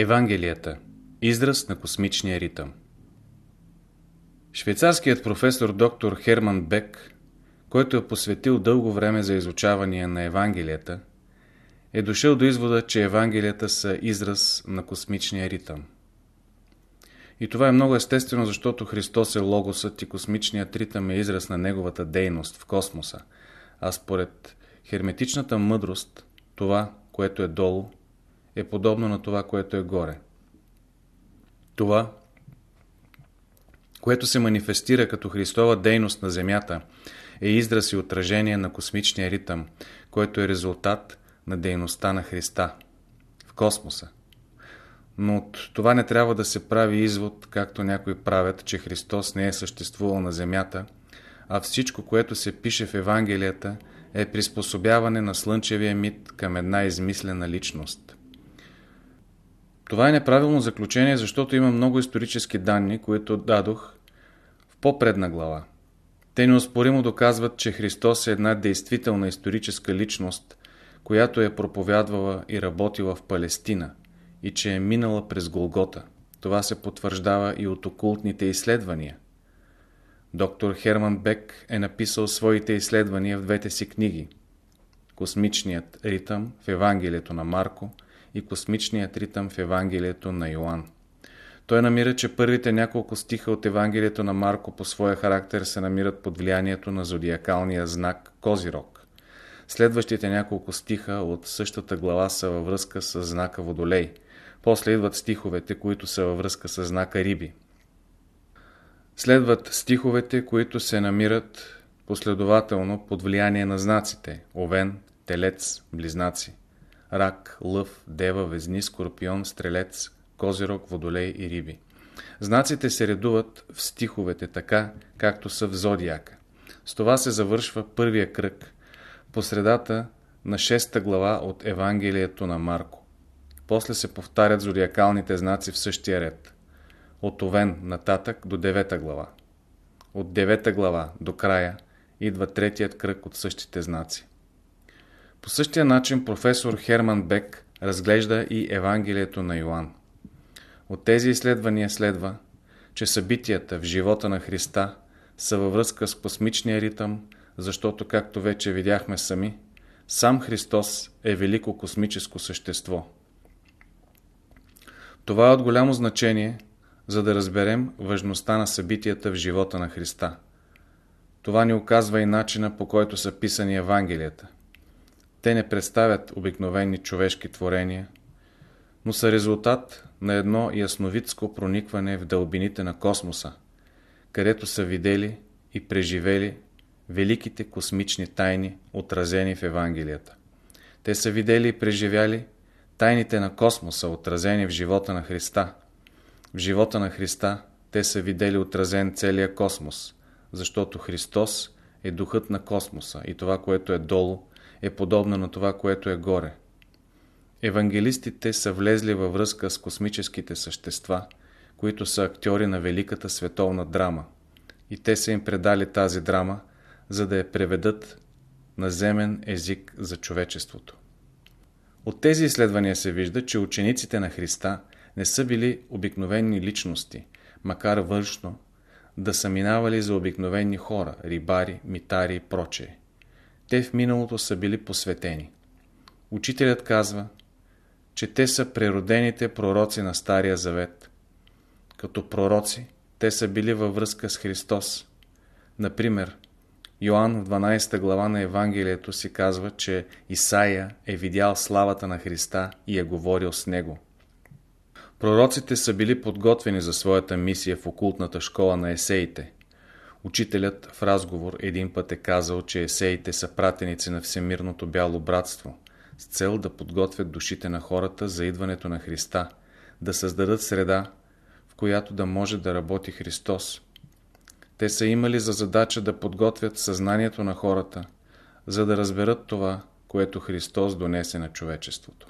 Евангелията – израз на космичния ритъм. Швейцарският професор доктор Херман Бек, който е посветил дълго време за изучаване на Евангелията, е дошъл до извода, че Евангелията са израз на космичния ритъм. И това е много естествено, защото Христос е логосът и космичният ритъм е израз на Неговата дейност в космоса, а според херметичната мъдрост, това, което е долу, е подобно на това, което е горе. Това, което се манифестира като Христова дейност на Земята, е израз и отражение на космичния ритъм, който е резултат на дейността на Христа в космоса. Но от това не трябва да се прави извод, както някои правят, че Христос не е съществувал на Земята, а всичко, което се пише в Евангелията, е приспособяване на слънчевия мит към една измислена личност. Това е неправилно заключение, защото има много исторически данни, които дадох в по-предна глава. Те неоспоримо доказват, че Христос е една действителна историческа личност, която е проповядвала и работила в Палестина и че е минала през Голгота. Това се потвърждава и от окултните изследвания. Доктор Херман Бек е написал своите изследвания в двете си книги Космичният ритъм в Евангелието на Марко – и космичният ритъм в Евангелието на Йоанн. Той намира, че първите няколко стиха от Евангелието на Марко по своя характер се намират под влиянието на зодиакалния знак Козирог. Следващите няколко стиха от същата глава са във връзка с знака Водолей. После идват стиховете, които са във връзка с знака Риби. Следват стиховете, които се намират последователно под влияние на знаците Овен, Телец, Близнаци рак, лъв, дева, везни, скорпион, стрелец, козирог, водолей и риби. Знаците се редуват в стиховете така, както са в зодиака. С това се завършва първия кръг, по средата на шеста глава от Евангелието на Марко. После се повтарят зодиакалните знаци в същия ред. От Овен нататък до девета глава. От девета глава до края идва третият кръг от същите знаци. По същия начин професор Херман Бек разглежда и Евангелието на Йоанн. От тези изследвания следва, че събитията в живота на Христа са във връзка с космичния ритъм, защото, както вече видяхме сами, сам Христос е велико космическо същество. Това е от голямо значение, за да разберем важността на събитията в живота на Христа. Това ни оказва и начина по който са писани Евангелията – те не представят обикновени човешки творения, но са резултат на едно ясновидско проникване в дълбините на космоса, където са видели и преживели великите космични тайни, отразени в Евангелията. Те са видели и преживяли тайните на космоса, отразени в живота на Христа. В живота на Христа те са видели отразен целия космос, защото Христос е духът на космоса и това, което е долу, е подобна на това, което е горе. Евангелистите са влезли във връзка с космическите същества, които са актьори на великата световна драма. И те са им предали тази драма, за да я преведат на земен език за човечеството. От тези изследвания се вижда, че учениците на Христа не са били обикновени личности, макар външно да са минавали за обикновени хора, рибари, митари и прочее. Те в миналото са били посветени. Учителят казва, че те са преродените пророци на Стария Завет. Като пророци, те са били във връзка с Христос. Например, Йоанн в 12 глава на Евангелието си казва, че Исаия е видял славата на Христа и е говорил с него. Пророците са били подготвени за своята мисия в окултната школа на есеите – Учителят в разговор един път е казал, че есеите са пратеници на Всемирното бяло братство с цел да подготвят душите на хората за идването на Христа, да създадат среда, в която да може да работи Христос. Те са имали за задача да подготвят съзнанието на хората, за да разберат това, което Христос донесе на човечеството.